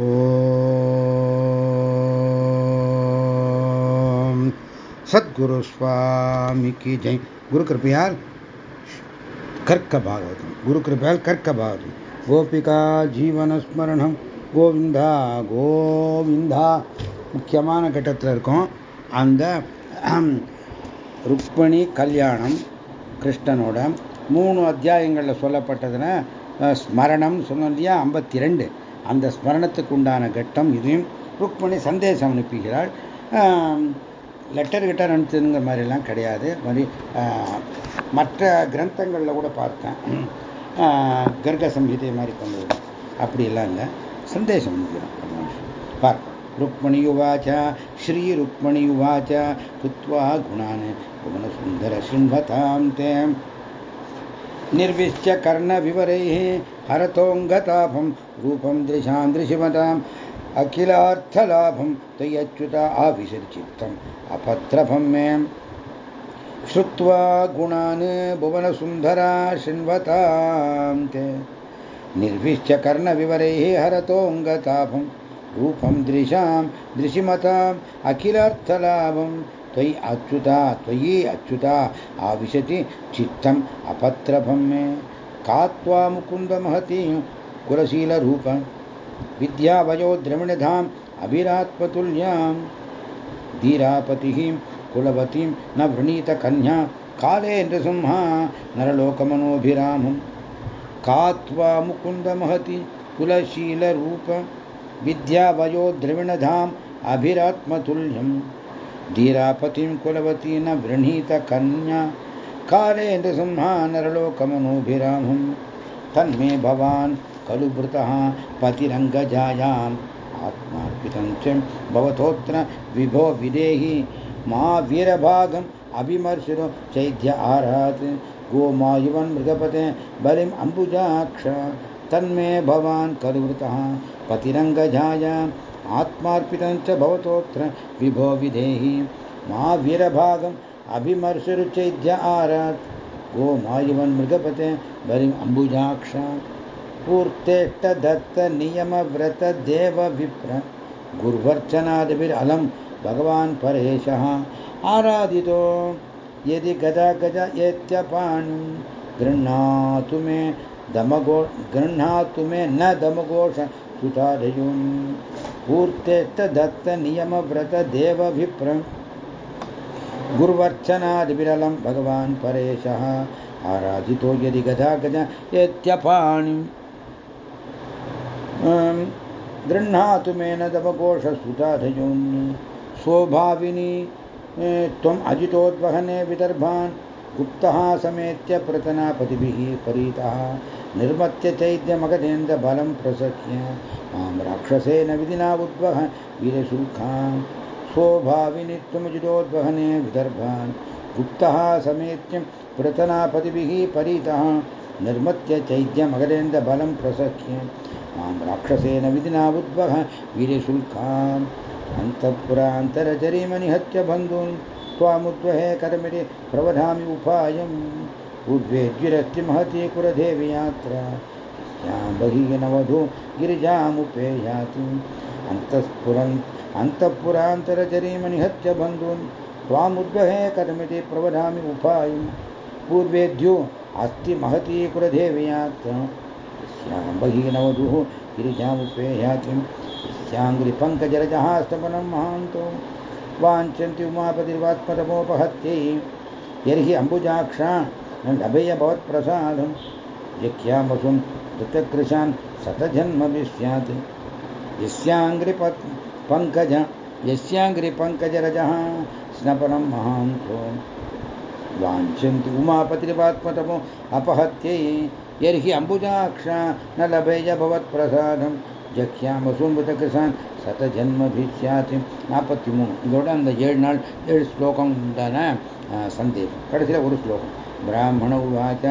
ஓம். சத்குரு சுவாமிக்கு ஜெய். குரு கிருப்பையால் கர்க்க பாகவதம். குரு கிருப்பையால் கர்க்க பாகவதம். கோபிகா ஜீவனஸ்மரணம் கோவிந்தா கோவிந்தா. முக்கியமான கட்டத்தில் இருக்கும். அந்த ருக்மணி கல்யாணம் கிருஷ்ணனோட மூணு அத்தியாயங்களில் சொல்லப்பட்டதுன்னா ஸ்மரணம் சொன்னோம் இல்லையா? ஐம்பத்தி ரெண்டு. அந்த ஸ்மரணத்துக்கு உண்டான கட்டம் இதையும் புக் பண்ணி சந்தேசம் அனுப்புகிறாள் லெட்டர் கிட்டர் அனுப்பிச்சதுங்கிற மாதிரிலாம் கிடையாது. மாதிரி மற்ற கிரந்தங்களில் கூட பார்த்தேன். கர்க்க சம்ஹிதை மாதிரி கொண்டு வரும் அப்படிலாம் இல்லை. சந்தேசம் அனுப்புகிறோம் ருக்மணி ருக்மணியுவாச்ச ஸ்ரீ ருக்மணி ருக்மணியுவாச்ச புத்வா குணான் புவனசுந்தர சிம்பதாம் தேம் निर्विश्य कर्णविवरैः हरतोऽङ्गतापं रूपं दृशां दृशिमताम् अखिलार्थलाभं तयच्युता आविशर्चित्तम् अपत्रभं मे। श्रुत्वा गुणान् भुवनसुन्दरा शृण्वतां ते। निर्विश्य कर्णविवरैः हरतोऽङ्गतापम् रूपं दृशां दृशिमताम् अखिलार्थलाभं त्वयि अच्युता त्वयि अच्युता आविशति चित्तम् अपत्रभं मे का त्वा मुकुन्दमहती कुलशीलरूपं विद्यावयो द्रविणधाम् अभिरात्मतुल्यां धीरापतिः कुलवतीं न वृणीतकन्या कालेन्द्रसिंहा नरलोकमनोभिरामं का त्वा मुकुन्दमहति कुलशीलरूप विद्यावयो द्रविणधाम् अभिरात्मतुल्यं धीरापतिं कुलवती न वृणीतकन्या कालेन्द्रसिंहा नरलोकमनोभिरामं तन्मे भवान् खलु वृतः पतिरङ्गजायाम्। आत्मार्पितं च भवतोत्र विभो विदेहि। मा वीरभागम् अभिमर्शिरो चैद्य आरात् गोमायुवन् मृगपते बलिम् अम्बुजाक्ष। तन्मे भवान् खलुवृतः पतिरङ्गजायाम्। आत्मार्पितं च भवतोत्र विभो विधेहि मा वीरभागम् अभिमर्शरुचैद्य आरात् गोमायुवन् मृगपते बलिम् अम्बुजाक्ष पूर्तेष्टदत्तनियमव्रतदेव विप्र गुर्वर्चनादिभिरलं भगवान् परेशः आराधितो यदि गदा गजा एत्यपाणिं, गृह्णातु मे दमगो, गृह्णातु मे न दमघोष सुतादयुन् पूर्तेष्टदत्तनियमव्रतदेवभिप्र गुर्वर्चनादिविरलं भगवान् परेशः। आराधितो यदि गदा गज एत्यपाणिम् गृह्णातु मे न दमघोषसुताधयोन् स्वभाविनी त्वम् अजितोद्वहने विदर्भान्। गुप्तः समेत्य प्रतनापतिभिः परीतः। निर्मत्य चैद्यमगधेन्द्रबलं प्रसख्य माँ राक्षसेन विधिना उद्वह वीरशुल्कान् स्वभाविनि त्वमजितोद्वहने विदर्भान्। गुप्तः समेत्य प्रतनापतिभिः परीतः निर्मत्य चैद्यमगधेन्द्रबलं प्रसख्य माँ राक्षसेन विधिना उद्वह वीरशुल्कान् अन्तःपुरान्तरचरीमनिहत्य बन्धून् त्वामुद्वहे कथमिति प्रवधामि उपायम्। उद्वेद्युरस्ति महती कुलदेवी यात्रा। यां बहिः नवधू गिरिजामुपेयाति। अन्तःपुरन् अन्तःपुरान्तरजरीमनिहत्य बन्धून् त्वामुद्वहे कथमिति प्रवधा उपाय पूर्वेद्यो अस्ति महती कुलदेव्यात् यस्यां बहिनवधुः गिरिजामुपेयातिं यस्याङ्गुलिपङ्कजरजहास्तमनं महान्तो। वाञ्छन्ति उमापतिर्वात्मतमोपहत्यै यर्हि अम्बुजाक्षा न सतजन्म भी कृतकृशान् शतजन्मभिः स्यात् यस्याङ्ग्रिपत् पङ्कज यस्याङ्घ्रिपङ्कजरजः स्नपनं महान्तो वाञ्छन्ति उमापतिर्वात्मतमो अपहत्यै यर्हि अम्बुजाक्षा न लभेय भवत्प्रसादं ஜக்கியாமசூம்புதகிருசான் சத ஜன்மபிஷாத்தி நாற்பத்தி மூணு இதோட அந்த ஏழு நாள் ஏழு ஸ்லோகம் உண்டான சந்தேகம் கடைசியில் ஒரு ஸ்லோகம் ब्राह्मण उवाच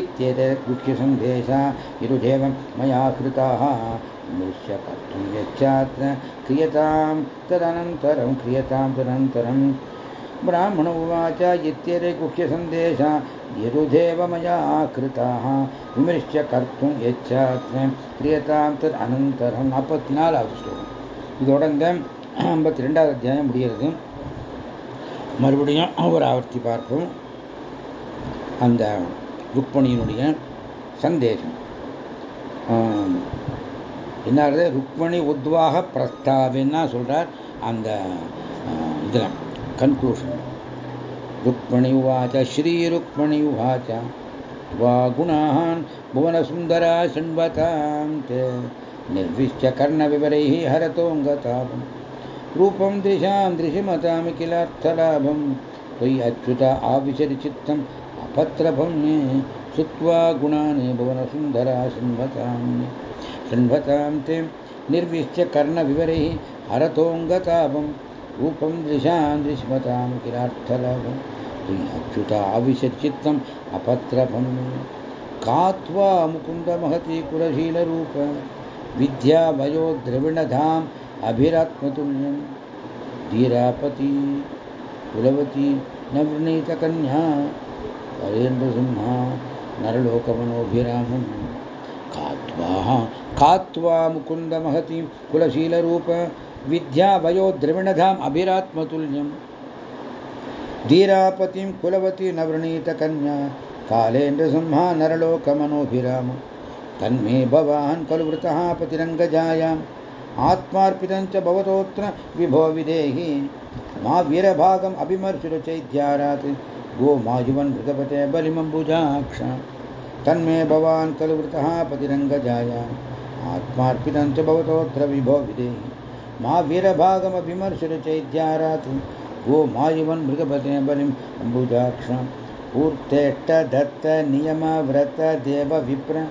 इत्येतत् मुख्यसन्देशा यरुदेवं मया कृताः मृष्य कर्तुं यच्चात्र क्रियतां तदनन्तरं क्रियतां तदनन्तरं ब्राह्मण उवाच इत्येते गुह्यसन्देशा यरुदेव मया कृताः विमृश्य कर्तुं यच्चात्र கிரியதாம் தத் அனந்தரம் நாற்பத்தி நாலாவது ஸ்லோகம் இதோட இந்த ஐம்பத்தி ரெண்டாவது அத்தியாயம் முடிகிறது மறுபடியும் ஒரு ஆவர்த்தி பார்ப்போம் அந்த ருக்மணியினுடைய சந்தேகம் என்னது ருக்மணி உத்வாக பிரஸ்தாவின்னா சொல்றார் அந்த இதில் கன்க்ளூஷன் ருக்மணி உவாச்ச ஸ்ரீருக்மணி உவாச்ச वा गुणान् भुवनसुन्दरा शृण्वतां ते निर्विश्य कर्णविवरैः हरतोऽङ्गतापम् रूपं दृशां दृशिमतां किलार्थलाभं त्वयि अच्युत आविशरिचित्तम् पत्रभुम्ने श्रुत्वा गुणानि भुवनसुन्दरा शृण्वतां शृण्वतां ते निर्विश्य कर्णविवरैः हरतोऽङ्गतापं रूपं दृशान् दृश्मतां किलार्थलाभं अच्युताविशच्चित्तम् अपत्रभं का त्वा मुकुन्दमहति कुलशीलरूप विद्यावयोद्रविणधाम् अभिरात्मतुल्यं धीरापति, कुलवती न वृणीतकन्या हरेन्द्रसिंहा नरलोकमनोभिरामम् कात्वा कात्वा मुकुन्दमहति कुलशीलरूप विद्या वयो द्रविणधाम् अभिरात्मतुल्यम् धीरापतिं कुलवती नवृणीतकन्या कालेन्द्रसिंहा नरलोकमनोभिराम तन्मे भवान् खलु वृतः पतिरङ्गजायाम् आत्मार्पितं च भवतोऽत्र विभो विदेहि मा वीरभागम् अभिमर्शुरचैद्यारात् गो मायुवन् मृगपते बलिमम्बुजाक्ष तन्मे भवान् खलु वृतः पतिरङ्गजायाम् आत्मार्पितं च भवतोऽत्र विभो विदेहि मा वीरभागमभिमर्शुरचैद्यारात् गो मायुवन् मृगपते बलिम् अम्बुजाक्षं। पूर्तेष्टदत्त नियमव्रत देव, विप्र।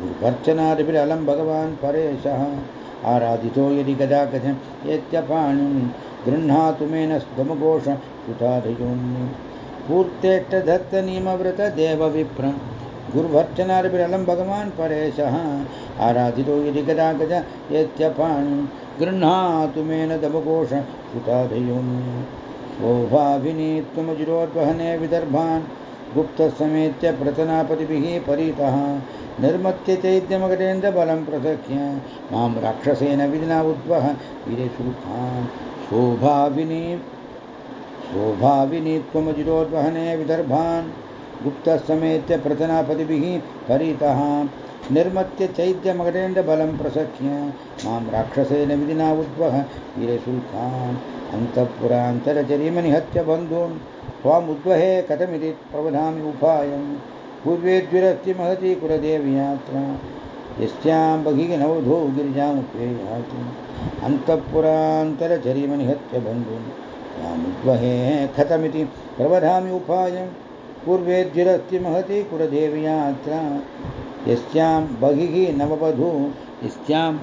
गुरुवर्चनादिभिरलं भगवान् परेशः। आराधितो यदि गदा गजं यत्यपाणिं गृह्णातु मेन स्तमघोष सुताधयोन्य पूर्तेष्टदत्त नियमव्रत देव विप्र गुरुभर्चनादिभिरलं भगवान् परेशः। आराधितो यदि गदा गज यत्यपाणिं गृह्णातु मेन दमघोष सुताधयोन्य शोभाभिनी त्वमजिरोद्वहने विदर्भान्, गुप्तसमेत्य प्रतनापतिभिः परीतः। निर्मत्य चैत्यमगजेन्द्रबलं प्रसख्य। माँ राक्षसेन विधिना उद्वह वीरेशुखान् शोभाविनी शोभाविनी त्वमजिरोद्वहने विदर्भान् गुप्तसमेत्य प्रतनापतिभिः परीतः निर्मत्य चैत्यमगजेन्द्रबलं प्रसख्य माँ राक्षसेन विधिना उद्वह वीरेशुल्कान् अन्तःपुरान्तरचरीमनिहत्य बन्धून् त्वामुद्वहे कथमिति प्रवधामि उपायम् पूर्वेद्विरस्ति महती कुलदेवी यात्रा। यस्यां बहिः नवधो गिरिजामुपेयाति अन्तःपुरान्तरचरीमनिहत्य बन्धून् मुद्वहे कथमिति प्रवधामि उपायं। पूर्वेद्युरस्ति महति कुलदेव्यात्र। यस्यां बहिः नववधू। यस्यां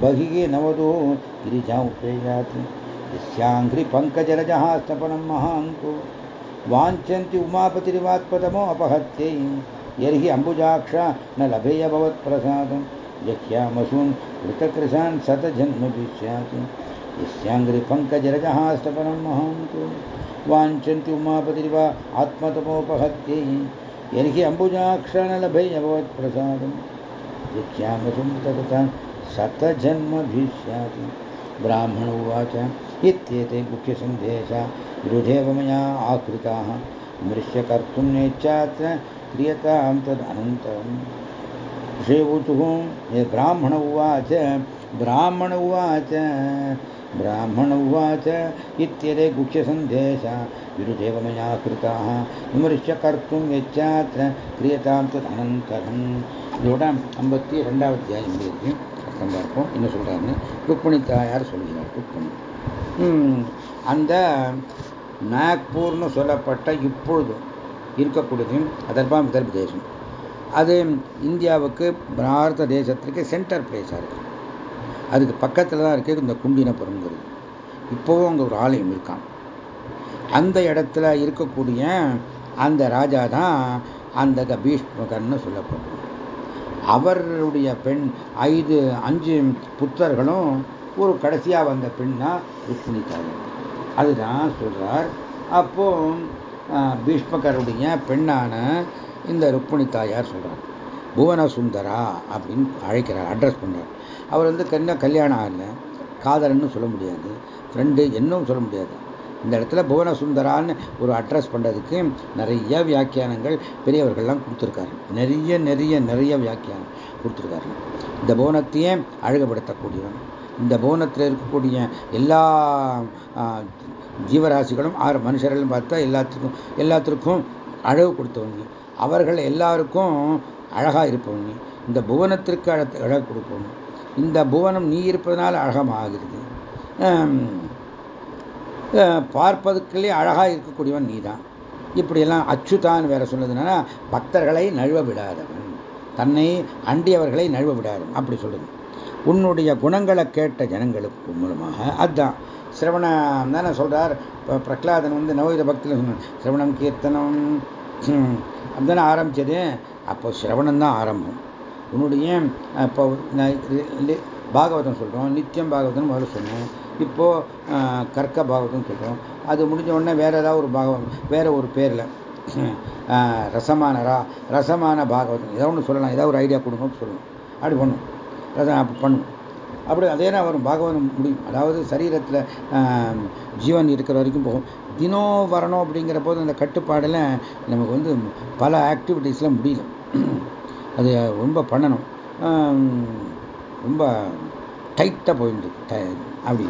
बहिः नवधू। गिरिजा उपेयाति। यस्याङ्घ्रिपङ्कजलजः स्तपनं महाङ्को। वाञ्छन्ति उमापतिरिवात्पदमो अपहत्यै। यर्हि अम्बुजाक्ष न लभेयभवत्प्रसादं कृतकृशान् स्यात् यस्याङ्घ्रिपङ्कजलजः स्तपनं महान्तु वाञ्छन्ति उमापतिरिवा आत्मतमोपहत्यै। यर्हि अम्बुजाक्ष न लभेय भवत्प्रसादं यह्यामसून् कृतकृशान् शतजन्मभिः स्यात् ब्राह्मण उवाच, इत्येते मुख्यसन्देशा। विरुधेव मया आकृताः। मृश्य कर्तुं नेच्छात्र क्रियतां तदनन्तरम्। श्रीवुतुः ब्राह्मण उवाच ब्राह्मण उवाच ब्राह्मण उवाच इत्येते गुह्यसन्देशा विरुधेव मया कृताः விமர்சிய கர்த்தும் எச்சாத்திர கிரியதாம் தத் அனந்தரம் இதோட ஐம்பத்தி ரெண்டாவது அத்தியாயம் இருக்கு அர்த்தம் பார்ப்போம் என்ன சொல்றாருன்னு ருக்மணி தாயார் சொல்கிறார் ருக்மணி அந்த நாக்பூர்னு சொல்லப்பட்ட இப்பொழுது இருக்கக்கூடியது அதர்பா விதர்ப தேசம் அது இந்தியாவுக்கு பாரத தேசத்துக்கு சென்டர் பிளேஸாக இருக்கு அதுக்கு பக்கத்தில் தான் இருக்குது இந்த குண்டினபுரம்ங்கிறது. இப்போவும் அங்கே ஒரு ஆலயம் இருக்கான் அந்த இடத்துல இருக்கக்கூடிய அந்த ராஜா தான் அந்த பீஷ்மகர்னு சொல்லப்படும் அவருடைய பெண் ஐந்து அஞ்சு புத்தர்களும் ஒரு கடைசியாக வந்த பெண்ணா ருக்மிணி அதுதான் சொல்றார். அப்போ பீஷ்மகருடைய பெண்ணான இந்த ருக்மிணி தாயார் சொல்றார் புவன சுந்தரா அப்படின்னு அழைக்கிறார் அட்ரஸ் பண்றார். அவர் வந்து கண்ண கல்யாணம் ஆகல. காதலன்னு சொல்ல முடியாது. ஃப்ரெண்டு என்னும் சொல்ல முடியாது. இந்த இடத்துல புவன சுந்தரான்னு ஒரு அட்ரஸ் பண்ணுறதுக்கு நிறைய வியாக்கியானங்கள் பெரியவர்கள்லாம் கொடுத்துருக்காரு. நிறைய நிறைய நிறைய வியாக்கியானம் கொடுத்துருக்காரு. இந்த புவனத்தையே அழகுபடுத்தக்கூடியவன். இந்த புவனத்தில் இருக்கக்கூடிய எல்லா ஜீவராசிகளும் ஆறு மனுஷர்களும் பார்த்தா எல்லாத்துக்கும் எல்லாத்திற்கும் அழகு கொடுத்தவங்க. அவர்கள் எல்லாருக்கும் அழகாக இருப்பவங்க. இந்த புவனத்திற்கு அழ அழகு கொடுப்பவங்க. இந்த புவனம் நீ இருப்பதனால அழகமாகிறது. பார்ப்பதுக்குள்ளே அழகாக இருக்கக்கூடியவன் நீ தான் இப்படியெல்லாம் அச்சுதான் வேற சொல்லுதுன்னா பக்தர்களை நழுவ விடாதவன். தன்னை அண்டியவர்களை நழுவ விடாதவன். அப்படி சொல்லுது உன்னுடைய குணங்களை கேட்ட ஜனங்களுக்கு மூலமாக அதுதான் சிரவணம் தானே சொல்றார். பிரகலாதன் வந்து நவீத பக்தியில் சொன்னார் சிரவணம் கீர்த்தனம் அப்படிதானே ஆரம்பிச்சது. அப்போ சிரவணம் தான் ஆரம்பம். உன்னுடைய இப்போ பாகவதம் சொல்கிறோம் நித்தியம் பாகவதம் முதல்ல சொன்னேன். இப்போது கர்க்க பாகவதம் சொல்கிறோம் அது முடிஞ்ச உடனே வேறு ஏதாவது ஒரு பாகவதம் வேறு ஒரு பேரில். ரசமான ரா ரசமான பாகவதம். ஏதோ ஒன்று சொல்லலாம். ஏதாவது ஒரு ஐடியா கொடுங்கன்னு சொல்லணும் அப்படி பண்ணும் ரசம் அப்படி பண்ணும் அப்படி அதே தான் வரும். பாகவதம் முடியும். அதாவது சரீரத்தில் ஜீவன் இருக்கிற வரைக்கும் போகும். தினம் வரணும் அப்படிங்கிற போது அந்த கட்டுப்பாடில் நமக்கு வந்து பல ஆக்டிவிட்டீஸ்லாம் முடியல. அது ரொம்ப பண்ணணும். ரொம்ப டைட்டாக போயிருந்து அப்படி.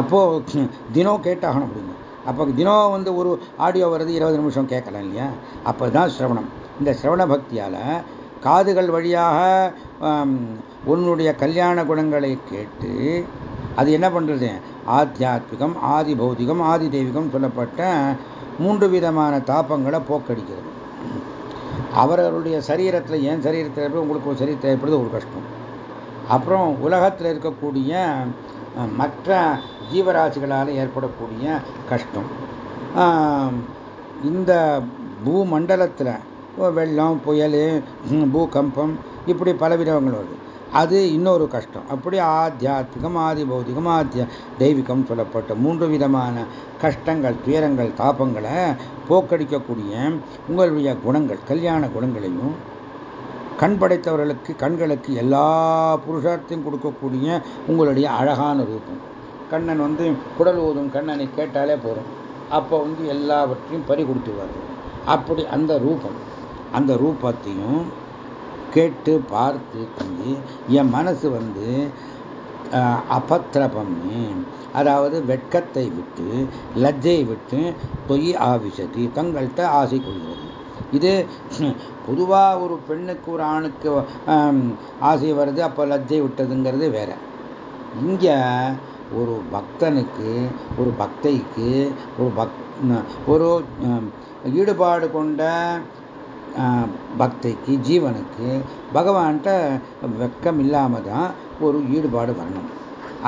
அப்போது தினம் கேட்டாகணும் அப்படிங்க அப்போ தினம் வந்து ஒரு ஆடியோ வருது இருபது நிமிஷம் கேட்கலாம் இல்லையா? அப்போ தான் சிரவணம். இந்த சிரவண பக்தியால் காதுகள் வழியாக உன்னுடைய கல்யாண குணங்களை கேட்டு அது என்ன பண்ணுறது ஆத்தியாத்மிகம் ஆதி பௌதிகம் ஆதி தெய்வீகம் சொல்லப்பட்ட மூன்று விதமான தாப்பங்களை போக்கடிக்கிறது. அவரவருடைய சரீரத்தில் என் சரீரத்தில் எப்படி உங்களுக்கு ஒரு சரீரத்தில் ஏற்படுறது ஒரு கஷ்டம். அப்புறம் உலகத்தில் இருக்கக்கூடிய மற்ற ஜீவராசிகளால் ஏற்படக்கூடிய கஷ்டம். இந்த பூமண்டலத்தில் வெள்ளம் புயல் பூகம்பம் இப்படி பல விதங்கள் வருது. அது இன்னொரு கஷ்டம். அப்படி ஆத்தியாத்மிகம் ஆதி பௌதிகம் ஆத்திய தெய்வீகம் சொல்லப்பட்ட மூன்று விதமான கஷ்டங்கள் துயரங்கள் தாபங்களை போக்கடிக்கக்கூடிய உங்களுடைய குணங்கள் கல்யாண குணங்களையும் கண் படைத்தவர்களுக்கு கண்களுக்கு எல்லா புருஷார்த்தையும் கொடுக்கக்கூடிய உங்களுடைய அழகான ரூபம். கண்ணன் வந்து குடல் ஓதும் கண்ணனை கேட்டாலே போதும். அப்போ வந்து எல்லாவற்றையும் பறி கொடுத்துருவார். அப்படி அந்த ரூபம் அந்த ரூபத்தையும் கேட்டு பார்த்து கொண்டு என் மனசு வந்து அபத்திரபம்னு அதாவது வெட்கத்தை விட்டு லஜ்ஜை விட்டு தொய் ஆவிசதி தங்கள்கிட்ட ஆசை கொள்கிறது இது பொதுவாக ஒரு பெண்ணுக்கு ஒரு ஆணுக்கு ஆசை வருது அப்போ லஜ்ஜை விட்டதுங்கிறது வேற. இங்கே ஒரு பக்தனுக்கு ஒரு பக்தைக்கு ஒரு பக் ஒரு ஈடுபாடு கொண்ட பக்தைக்கு ஜீவனுக்கு பகவான்கிட்ட வெட்கம் இல்லாமல் தான் ஒரு ஈடுபாடு வரணும்.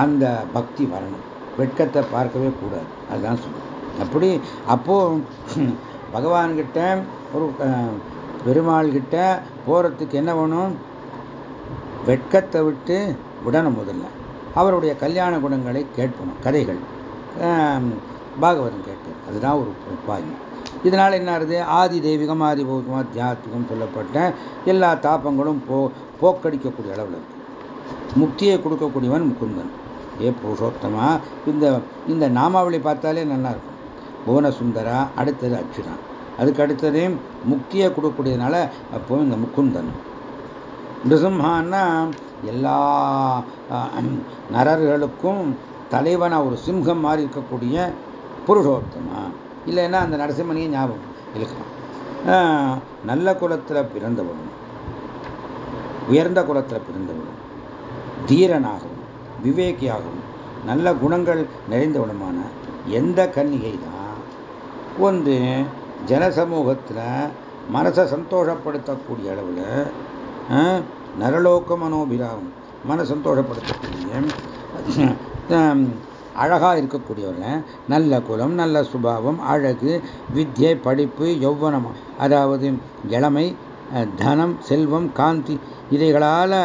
அந்த பக்தி வரணும். வெட்கத்தை பார்க்கவே கூடாது. அதுதான் சொல்லுவேன் அப்படி அப்போது பகவான்கிட்ட ஒரு பெருமாள்கிட்ட போகிறதுக்கு என்ன வேணும்? வெட்கத்தை விட்டு விடணும் முதல்ல. அவருடைய கல்யாண குணங்களை கேட்பணும். கதைகள். பாகவதம் கேட்டு அதுதான் ஒரு உபாயம். இதனால் என்ன ஆகுது ஆதி தெய்வீகம் ஆதி பௌத்தம் ஆத்தியாத்மிகம் சொல்லப்பட்ட எல்லா தாப்பங்களும் போ போக்கடிக்கக்கூடிய அளவில் இருக்கு. முக்தியை கொடுக்கக்கூடியவன் முகுந்தன். ஏ புருஷோத்தமா இந்த இந்த நாமாவளி பார்த்தாலே நல்லா இருக்கும் புவனசுந்தரா அடுத்தது அச்சுதான் அதுக்கு அடுத்தது முக்தியை கொடுக்கக்கூடியதுனால அப்போ இந்த முக்குந்தன் நிருசிம்ஹான்னா எல்லா நரர்களுக்கும் தலைவனாக ஒரு சிம்ஹம் மாதிரி இருக்கக்கூடிய புருஷோத்தமா. இல்லைன்னா அந்த நரசிம்மனையே ஞாபகம் இழுக்கலாம் நல்ல குலத்தில் பிறந்தவனும் உயர்ந்த குலத்தில் பிறந்தவனும் தீரனாகவும் விவேகியாகவும் நல்ல குணங்கள் நிறைந்தவனுமான எந்த கன்னிகை தான் வந்து ஜனசமூகத்தில் மனசை சந்தோஷப்படுத்தக்கூடிய அளவில் நரலோக மனோபிராகும் மன சந்தோஷப்படுத்தக்கூடிய அழகாக இருக்கக்கூடியவர்கள் நல்ல குலம் நல்ல சுபாவம் அழகு வித்யை படிப்பு யௌவனம் அதாவது இளமை தனம் செல்வம் காந்தி இதைகளால்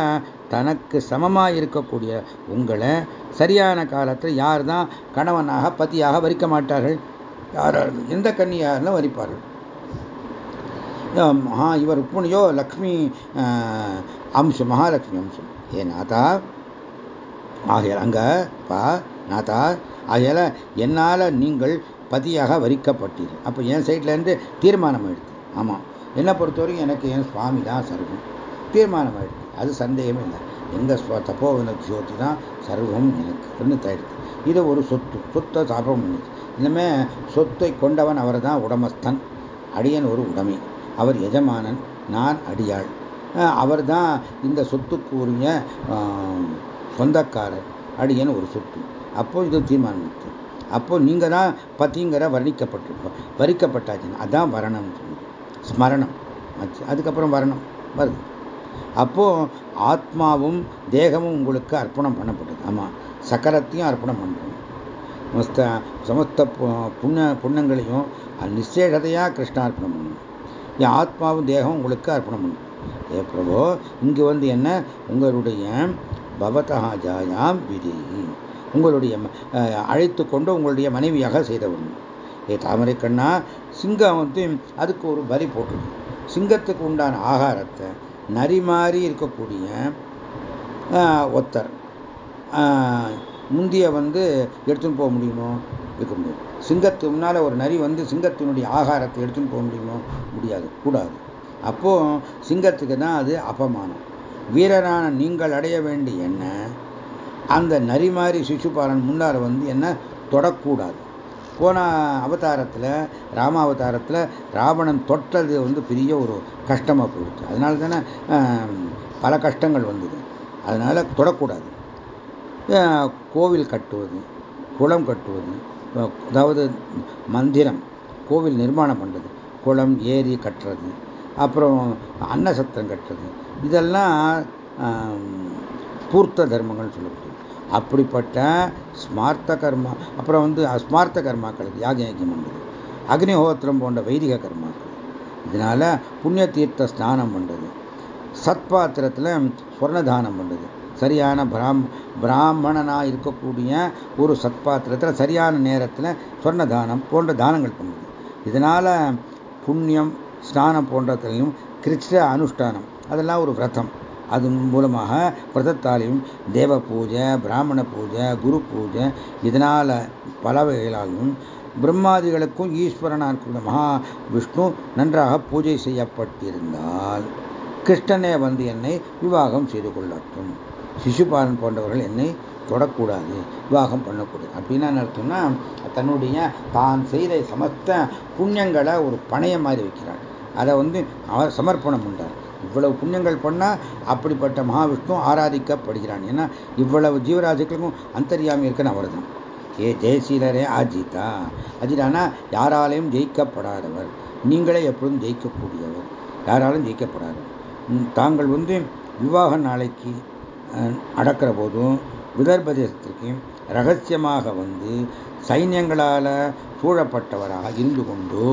தனக்கு சமமாக இருக்கக்கூடிய உங்களை சரியான காலத்தில் யார் தான் கணவனாக பத்தியாக வரிக்க மாட்டார்கள்? யாராவது எந்த கன்னியாருன்னு வரிப்பார்கள். மகா இவர் ருக்மிணியோ லக்ஷ்மி அம்சம் மகாலட்சுமி அம்சம் ஏ நாதா? ஆகையால் அங்கே பா நாதா? ஆகையால் என்னால் நீங்கள் பதியாக வரிக்கப்பட்டீர்கள். அப்போ என் சைட்லேருந்து தீர்மானம் ஆயிடுது ஆமாம் என்னை பொறுத்தவரைக்கும் எனக்கு என் சுவாமி தான் சர்வம். தீர்மானம் ஆயிடுது அது சந்தேகமே இல்லை. எங்கள் தப்போவன ஜோதி தான் சர்வம் எனக்கு நிர்ணயித்தாயிடுது இது ஒரு சொத்து சொத்தை சாபம் இனிமே சொத்தை கொண்டவன் அவர் தான் உடமஸ்தன். அடியன் ஒரு உடைமை. அவர் எஜமானன் நான் அடியாள். அவர் தான் இந்த சொத்துக்கு உரிய சொந்தக்காரர். அடியன் ஒரு சொத்து. அப்போ இது தீர்மானம் அப்போ நீங்க தான் பத்திங்கிற வர்ணிக்கப்பட்டிருக்கோம். வரிக்கப்பட்டாச்சுன்னு அதான் வரணம் ஸ்மரணம். அதுக்கப்புறம் வரணம். வருது. அப்போது ஆத்மாவும் தேகமும் உங்களுக்கு அர்ப்பணம் பண்ணப்பட்டது. ஆமாம் சக்கரத்தையும் அர்ப்பணம் பண்றோம். சமஸ்த சமஸ்த புண்ண புண்ணங்களையும் நிச்சேடதையாக கிருஷ்ணா அர்ப்பணம் பண்ணணும் என் ஆத்மாவும் தேகம் உங்களுக்கு அர்ப்பணம் பண்ணும். ஏ பிரபு இங்கே வந்து என்ன? உங்களுடைய பவதா ஜாயாம் விதி. உங்களுடைய அழைத்து கொண்டு உங்களுடைய மனைவியாக செய்தவன் ஏ தாமரை கண்ணா சிங்கம் வந்து அதுக்கு ஒரு பலி போட்டுருக்கு. சிங்கத்துக்கு உண்டான ஆகாரத்தை நரி மாதிரி இருக்கக்கூடிய ஒத்தர். முந்திய வந்து எடுத்துன்னு போக முடியுமோ? இருக்க முடியும் சிங்கத்து முன்னால் ஒரு நரி வந்து சிங்கத்தினுடைய ஆகாரத்தை எடுத்துன்னு போக முடியுமோ? முடியாது. கூடாது. அப்போ சிங்கத்துக்கு தான் அது அபமானம். வீரரான நீங்கள் அடைய வேண்டிய என்ன? அந்த நரி மாதிரி சிசுபாலன் முன்னால் வந்து என்ன? தொடக்கூடாது. போன அவதாரத்தில் ராம அவதாரத்தில் ராவணன் தொட்டது வந்து பெரிய ஒரு கஷ்டமாக போயிடுச்சு. அதனால தானே பல கஷ்டங்கள் வந்தது. அதனால் தொடக்கூடாது. கோவில் கட்டுவது குளம் கட்டுவது அதாவது மந்திரம் கோவில் நிர்மாணம் பண்ணுறது குளம் ஏரி கட்டுறது அப்புறம் அன்னசத்திரம் கட்டுறது இதெல்லாம் பூர்த்த தர்மங்கள்னு சொல்லப்படுது. அப்படிப்பட்ட ஸ்மார்த்த கர்மா அப்புறம் வந்து அஸ்மார்த்த கர்மாக்களுக்கு யாக யாக்கியம் பண்ணுறது அக்னிஹோத்திரம் போன்ற வைதிக கர்மாக்கள். இதனால புண்ணிய தீர்த்த ஸ்நானம் பண்ணுறது சத்பாத்திரத்தில் ஸ்வர்ணதானம் பண்ணுறது சரியான பிராம் பிராமணனாக இருக்கக்கூடிய ஒரு சத்பாத்திரத்தில் சரியான நேரத்தில் சொர்ணதானம் போன்ற தானங்கள் பண்ணுது இதனால் புண்ணியம் ஸ்நானம் போன்றதுலையும் கிருஷ்ண அனுஷ்டானம் அதெல்லாம் ஒரு விரதம். அது மூலமாக விரதத்தாலையும் தேவ பூஜை பிராமண பூஜை குரு பூஜை இதனால் பல வகைகளாலும் பிரம்மாதிகளுக்கும் ஈஸ்வரனாக மகா விஷ்ணு நன்றாக பூஜை செய்யப்பட்டிருந்தால் கிருஷ்ணனே வந்து என்னை விவாகம் செய்து கொள்ளட்டும். சிசுபாலன் போன்றவர்கள் என்னை தொடக்கூடாது விவாகம் பண்ணக்கூடாது. அப்படின்னா என்ன அர்த்தம்னா தன்னுடைய தான் செய்த சமஸ்த புண்ணியங்களை ஒரு பணைய மாதிரி வைக்கிறார். அதை வந்து அவர் சமர்ப்பணம் பண்றார். இவ்வளவு புண்ணியங்கள் பண்ணால் அப்படிப்பட்ட மகாவிஷ்ணு ஆராதிக்கப்படுகிறான். ஏன்னா இவ்வளவு ஜீவராஜுக்களுக்கும் அந்தரியாமி இருக்குன்னு அவர் தான் ஏ ஜெயசீலரே அஜிதா. அஜிதானா யாராலையும் ஜெயிக்கப்படாதவர். நீங்களே எப்பொழுதும் ஜெயிக்கக்கூடியவர். யாராலும் ஜெயிக்கப்படாதவர். தாங்கள் வந்து விவாக நாளைக்கு நடக்கிற போதும் விதர்ப தேசத்திற்கு ரகசியமாக வந்து சைன்யங்களால் சூழப்பட்டவராக இருந்து கொண்டு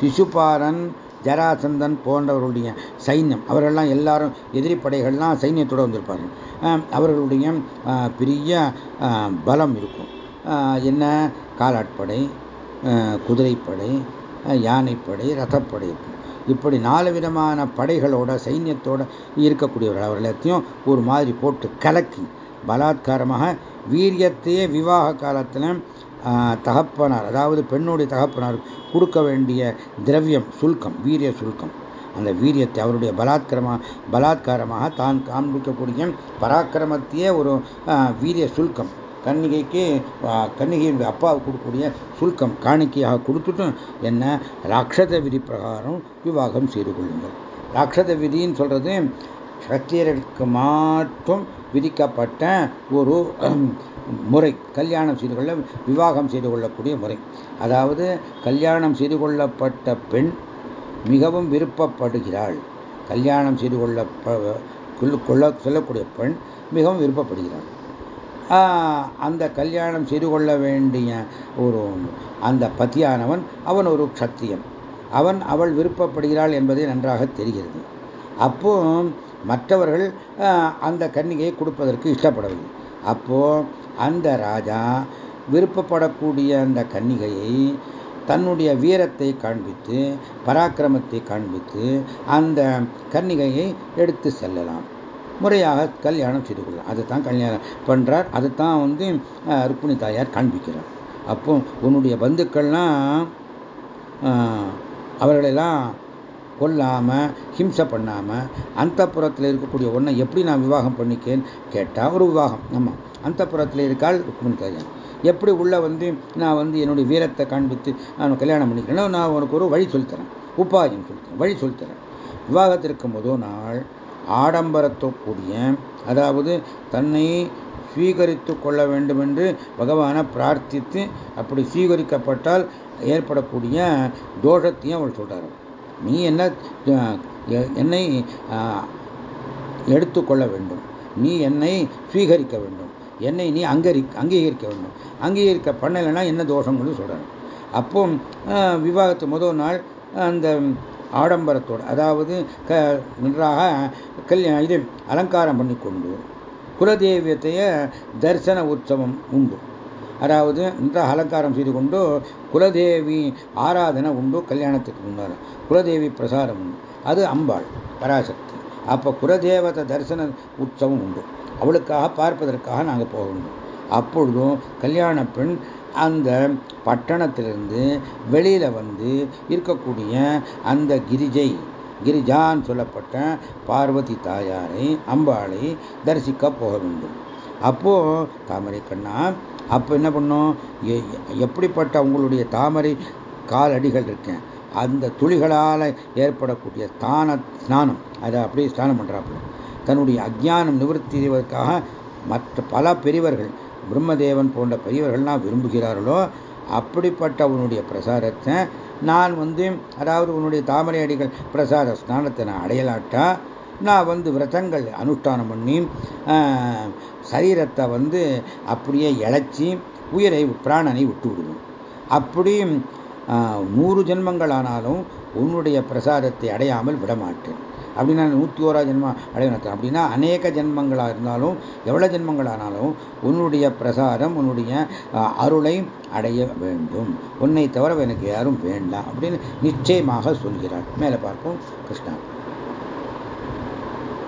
சிசுபாரன் ஜராசந்தன் போன்றவர்களுடைய சைன்யம். அவரெல்லாம் எல்லாரும் எதிரி படைகள்லாம் சைன்யத்தோடு வந்திருப்பார்கள் அவர்களுடைய பெரிய பலம் இருக்கும். என்ன? காலாட்படை குதிரைப்படை யானைப்படை ரதப்படை இருக்கும். இப்படி நாலு விதமான படைகளோட சைன்யத்தோட இருக்கக்கூடியவர்கள். அவர் எல்லாத்தையும் ஒரு மாதிரி போட்டு கலக்கி பலாத்காரமாக வீரியத்தையே விவாக காலத்தில் தகப்பனார் அதாவது பெண்ணுடைய தகப்பனார் கொடுக்க வேண்டிய திரவியம் சுல்கம் வீரிய சுல்கம். அந்த வீரியத்தை அவருடைய பலாத்கரமா பலாத்காரமாக தான் காண்பிக்கக்கூடிய பராக்கிரமத்தையே ஒரு வீரிய சுல்கம். கன்னிகைக்கு கன்னிகையினுடைய அப்பாவுக்கு கொடுக்கக்கூடிய சுல்கம் காணிக்கையாக கொடுத்துட்டும் என்ன? ராட்சத விதி பிரகாரம் விவாகம் செய்து கொள்ளுங்கள். ராட்சத விதின்னு சொல்றது சத்தியர்களுக்கு மட்டும் விதிக்கப்பட்ட ஒரு முறை. கல்யாணம் செய்து கொள்ள விவாகம் செய்து கொள்ளக்கூடிய முறை. அதாவது கல்யாணம் செய்து கொள்ளப்பட்ட பெண் மிகவும் விருப்பப்படுகிறாள். கல்யாணம் செய்து கொள்ள கொள்ள சொல்லக்கூடிய பெண் மிகவும் விருப்பப்படுகிறாள். அந்த கல்யாணம் செய்து கொள்ள வேண்டிய ஒரு அந்த பத்தியானவன் அவன் ஒரு சத்தியம் அவன் அவள் விருப்பப்படுகிறாள் என்பதை நன்றாக தெரிகிறது. அப்போ மற்றவர்கள் அந்த கன்னிகையை கொடுப்பதற்கு இஷ்டப்படவில்லை. அப்போ அந்த ராஜா விருப்பப்படக்கூடிய அந்த கன்னிகையை தன்னுடைய வீரத்தை காண்பித்து பராக்கிரமத்தை காண்பித்து அந்த கன்னிகையை எடுத்து செல்லலாம். முறையாக கல்யாணம் செய்து கொள்ளலாம். அதை தான் கல்யாணம் பண்ணுறார் அதை தான் வந்து ருக்மிணி தாயார் காண்பிக்கிறார். அப்போ உன்னுடைய பந்துக்கள்லாம் அவர்களெல்லாம் கொல்லாமல் ஹிம்சை பண்ணாமல் அந்த புறத்தில் இருக்கக்கூடிய ஒன்றை எப்படி நான் விவாகம் பண்ணிக்கேன்னு கேட்டால் ஒரு விவாகம். ஆமாம் அந்த புறத்தில் இருக்கால் ருக்மிணி எப்படி உள்ள வந்து நான் வந்து என்னுடைய வீரத்தை காண்பித்து நான் கல்யாணம் பண்ணிக்கிறேன்னா நான் உனக்கு ஒரு வழி சொல்லித்தரேன். உபாயம் சொல்லித்தரேன். வழி சொல்லித்தரேன். விவாகத்திற்கு முதல் நாள் ஆடம்பரத்தோக்கூடிய அதாவது தன்னை ஸ்வீகரித்து கொள்ள வேண்டும் என்று பகவானை பிரார்த்தித்து அப்படி ஸ்வீகரிக்கப்பட்டால் ஏற்படக்கூடிய தோஷத்தையும் அவள் சொல்றார். நீ என்ன என்னை எடுத்துக்கொள்ள வேண்டும். நீ என்னை ஸ்வீகரிக்க வேண்டும். என்னை நீ அங்கரி அங்கீகரிக்க வேண்டும். அங்கீகரிக்க பண்ணலைன்னா என்ன தோஷம்னு சொல்கிறேன் அப்போ விவாகத்து முதல் நாள் அந்த ஆடம்பரத்தோடு அதாவது க நன்றாக கல்யா இது அலங்காரம் பண்ணி கொண்டு குலதெய்வத்தைய தரிசன உற்சவம் உண்டு. அதாவது இந்த அலங்காரம் செய்து கொண்டு குலதேவி ஆராதனை உண்டு கல்யாணத்துக்கு முன்னார் குலதேவி பிரசாரம் உண்டு. அது அம்பாள் பராசக்தி. அப்போ குலதேவத தரிசன உற்சவம் உண்டு. அவளுக்காக பார்ப்பதற்காக நாங்கள் போக வேண்டும் அப்பொழுதும் கல்யாண பெண் அந்த பட்டணத்திலிருந்து வெளியில் வந்து இருக்கக்கூடிய அந்த கிரிஜை கிரிஜான் சொல்லப்பட்ட பார்வதி தாயாரை அம்பாளை தரிசிக்க போக வேண்டும். அப்போ தாமரை கண்ணா அப்போ என்ன பண்ணும்? எப்படிப்பட்ட உங்களுடைய தாமரை காலடிகள் இருக்கேன். அந்த துளிகளால் ஏற்படக்கூடிய ஸ்தான ஸ்நானம் அதை அப்படியே ஸ்நானம் பண்ணுறாப்புல தன்னுடைய அஜானம் நிவர்த்தி செய்வதற்காக மற்ற பல பெரியவர்கள் பிரம்மதேவன் போன்ற பெரியவர்கள்லாம் விரும்புகிறார்களோ அப்படிப்பட்ட உன்னுடைய பிரசாரத்தை நான் வந்து அதாவது உன்னுடைய தாமரை அடிகள் பிரசார ஸ்நானத்தை நான் அடையலாட்டா? நான் வந்து விரதங்கள் அனுஷ்டானம் பண்ணி சரீரத்தை வந்து அப்படியே இழைச்சி உயிரை பிராணனை விட்டு விடுவேன் அப்படி நூறு ஜென்மங்கள் ஆனாலும் உன்னுடைய பிரசாதத்தை அடையாமல் விடமாட்டேன். அப்படின்னா நூற்றி ஓரா ஜென்மம் அடையணும் அப்படின்னா அநேக ஜென்மங்களாக இருந்தாலும் எவ்வளோ ஜென்மங்களானாலும் உன்னுடைய பிரசாரம் உன்னுடைய அருளை அடைய வேண்டும். உன்னை தவிர எனக்கு யாரும் வேண்டாம் அப்படின்னு நிச்சயமாக சொல்கிறார். மேலே பார்ப்போம். கிருஷ்ணா.